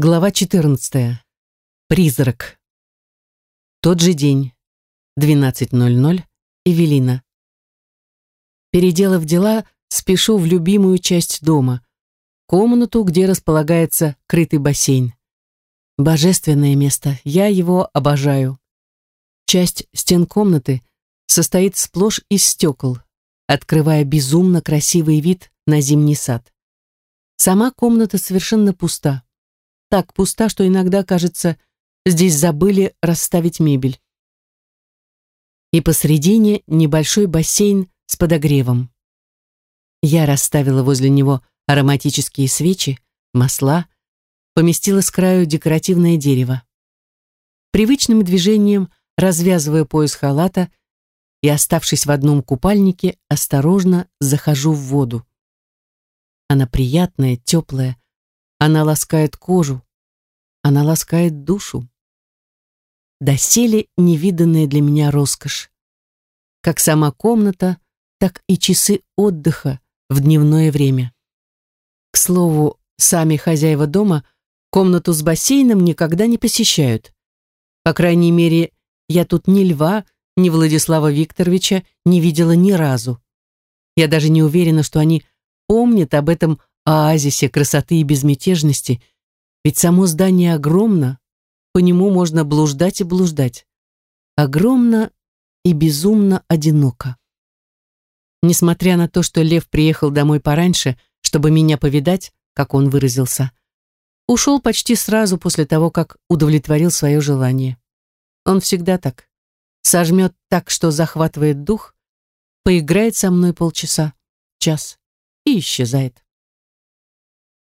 Глава 14. Призрак. Тот же день. 12.00. Эвелина. Переделав дела, спешу в любимую часть дома. Комнату, где располагается крытый бассейн. Божественное место, я его обожаю. Часть стен комнаты состоит сплошь из стекол, открывая безумно красивый вид на зимний сад. Сама комната совершенно пуста так пуста, что иногда, кажется, здесь забыли расставить мебель. И посредине небольшой бассейн с подогревом. Я расставила возле него ароматические свечи, масла, поместила с краю декоративное дерево. Привычным движением, развязывая пояс халата и, оставшись в одном купальнике, осторожно захожу в воду. Она приятная, теплая, она ласкает кожу, она ласкает душу. Доселе невиданная для меня роскошь. Как сама комната, так и часы отдыха в дневное время. К слову, сами хозяева дома комнату с бассейном никогда не посещают. По крайней мере, я тут ни Льва, ни Владислава Викторовича не видела ни разу. Я даже не уверена, что они помнят об этом оазисе красоты и безмятежности, ведь само здание огромно, по нему можно блуждать и блуждать. Огромно и безумно одиноко. Несмотря на то, что Лев приехал домой пораньше, чтобы меня повидать, как он выразился, ушел почти сразу после того, как удовлетворил свое желание. Он всегда так. Сожмет так, что захватывает дух, поиграет со мной полчаса, час и исчезает.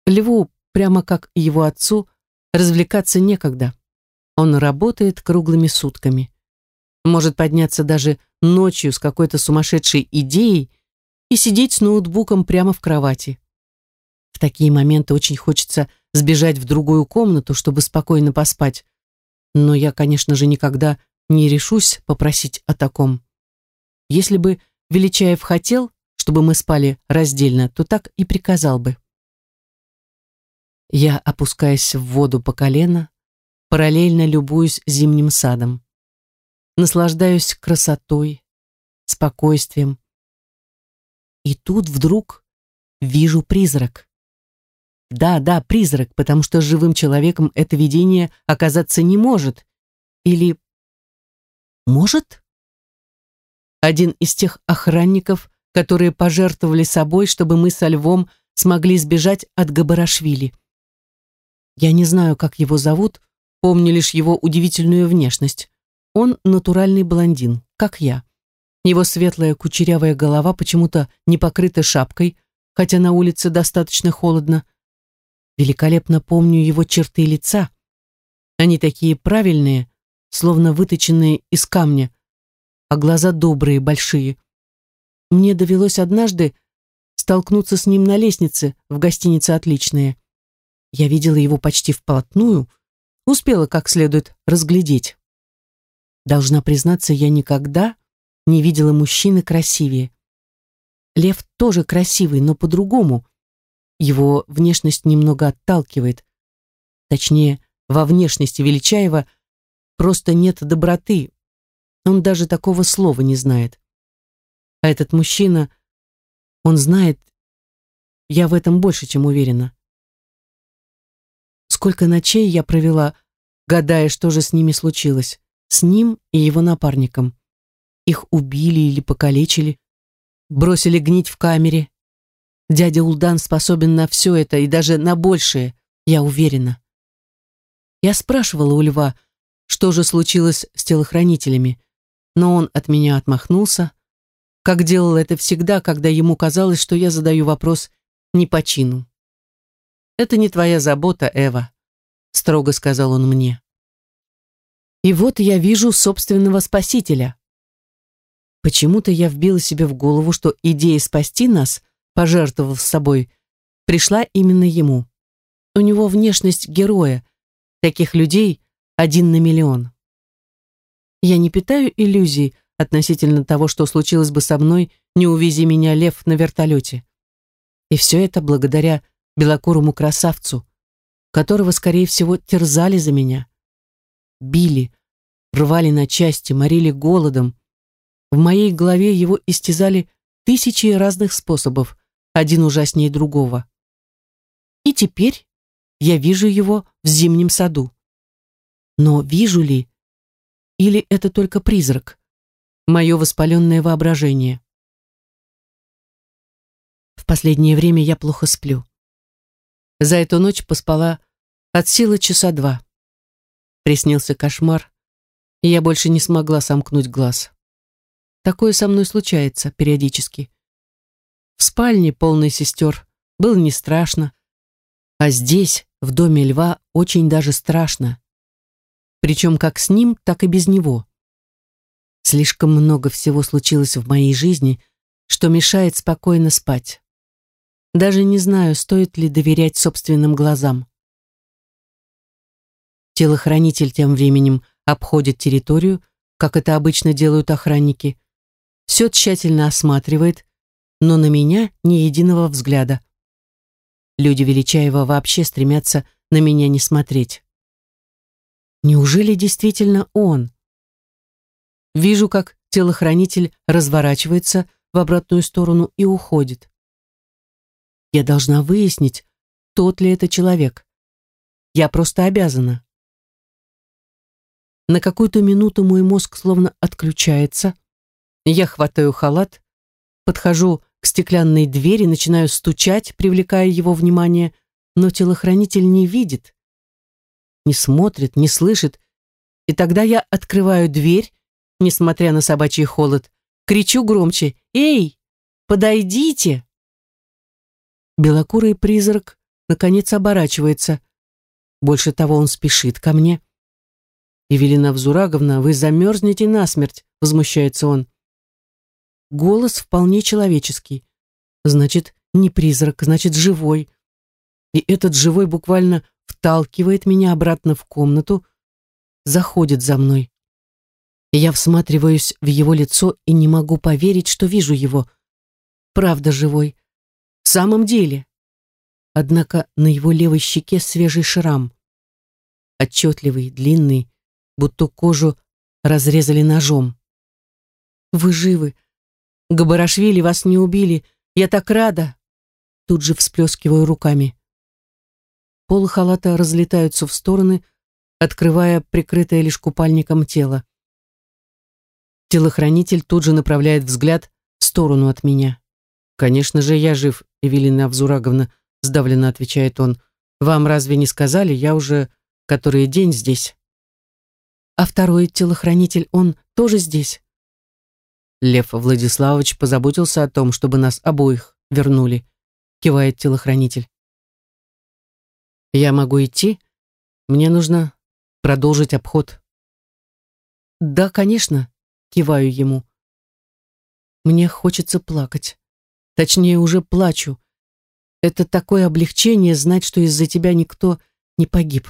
Льву, прямо как его отцу, развлекаться некогда. Он работает круглыми сутками. Может подняться даже ночью с какой-то сумасшедшей идеей и сидеть с ноутбуком прямо в кровати. В такие моменты очень хочется сбежать в другую комнату, чтобы спокойно поспать. Но я, конечно же, никогда не решусь попросить о таком. Если бы Величаев хотел, чтобы мы спали раздельно, то так и приказал бы. Я опускаюсь в воду по колено, параллельно любуюсь зимним садом. Наслаждаюсь красотой, спокойствием. И тут вдруг вижу призрак. Да, да, призрак, потому что живым человеком это видение оказаться не может. Или может? Один из тех охранников, которые пожертвовали собой, чтобы мы со львом смогли сбежать от Габарашвили. Я не знаю, как его зовут, помню лишь его удивительную внешность. Он натуральный блондин, как я. Его светлая кучерявая голова почему-то не покрыта шапкой, хотя на улице достаточно холодно. Великолепно помню его черты лица. Они такие правильные, словно выточенные из камня, а глаза добрые, большие. Мне довелось однажды столкнуться с ним на лестнице в гостинице «Отличная». Я видела его почти вплотную, успела как следует разглядеть. Должна признаться, я никогда не видела мужчины красивее. Лев тоже красивый, но по-другому. Его внешность немного отталкивает. Точнее, во внешности Величаева просто нет доброты. Он даже такого слова не знает. А этот мужчина, он знает, я в этом больше, чем уверена. Сколько ночей я провела, гадая, что же с ними случилось, с ним и его напарником. Их убили или покалечили, бросили гнить в камере. Дядя Улдан способен на все это и даже на большее, я уверена. Я спрашивала у Льва, что же случилось с телохранителями, но он от меня отмахнулся, как делал это всегда, когда ему казалось, что я задаю вопрос не по чину. «Это не твоя забота, Эва строго сказал он мне. И вот я вижу собственного спасителя. Почему-то я вбила себе в голову, что идея спасти нас, пожертвовав собой, пришла именно ему. У него внешность героя. Таких людей один на миллион. Я не питаю иллюзий относительно того, что случилось бы со мной, не увези меня лев на вертолете. И все это благодаря белокурому красавцу, которого, скорее всего, терзали за меня. Били, рвали на части, морили голодом. В моей голове его истязали тысячи разных способов, один ужаснее другого. И теперь я вижу его в зимнем саду. Но вижу ли? Или это только призрак? Мое воспаленное воображение. В последнее время я плохо сплю. За эту ночь поспала от силы часа два. Приснился кошмар, и я больше не смогла сомкнуть глаз. Такое со мной случается периодически. В спальне, полной сестер, было не страшно, а здесь, в доме льва, очень даже страшно. Причем как с ним, так и без него. Слишком много всего случилось в моей жизни, что мешает спокойно спать. Даже не знаю, стоит ли доверять собственным глазам. Телохранитель тем временем обходит территорию, как это обычно делают охранники, все тщательно осматривает, но на меня ни единого взгляда. Люди Величаева вообще стремятся на меня не смотреть. Неужели действительно он? Вижу, как телохранитель разворачивается в обратную сторону и уходит. Я должна выяснить, тот ли это человек. Я просто обязана. На какую-то минуту мой мозг словно отключается. Я хватаю халат, подхожу к стеклянной двери, начинаю стучать, привлекая его внимание, но телохранитель не видит, не смотрит, не слышит. И тогда я открываю дверь, несмотря на собачий холод, кричу громче «Эй, подойдите!» Белокурый призрак наконец оборачивается. Больше того, он спешит ко мне. «Евелина Взураговна, вы замерзнете насмерть», — возмущается он. Голос вполне человеческий. Значит, не призрак, значит, живой. И этот живой буквально вталкивает меня обратно в комнату, заходит за мной. Я всматриваюсь в его лицо и не могу поверить, что вижу его. Правда живой. В самом деле. Однако на его левой щеке свежий шрам. Отчетливый, длинный, будто кожу разрезали ножом. «Вы живы. Габарашвили вас не убили. Я так рада!» Тут же всплескиваю руками. Полы халата разлетаются в стороны, открывая прикрытое лишь купальником тело. Телохранитель тут же направляет взгляд в сторону от меня. «Конечно же, я жив, Эвелина Авзураговна», — сдавленно отвечает он. «Вам разве не сказали? Я уже который день здесь». «А второй телохранитель, он тоже здесь?» Лев Владиславович позаботился о том, чтобы нас обоих вернули, кивает телохранитель. Я могу идти? Мне нужно продолжить обход. Да, конечно, киваю ему. Мне хочется плакать. Точнее, уже плачу. Это такое облегчение знать, что из-за тебя никто не погиб.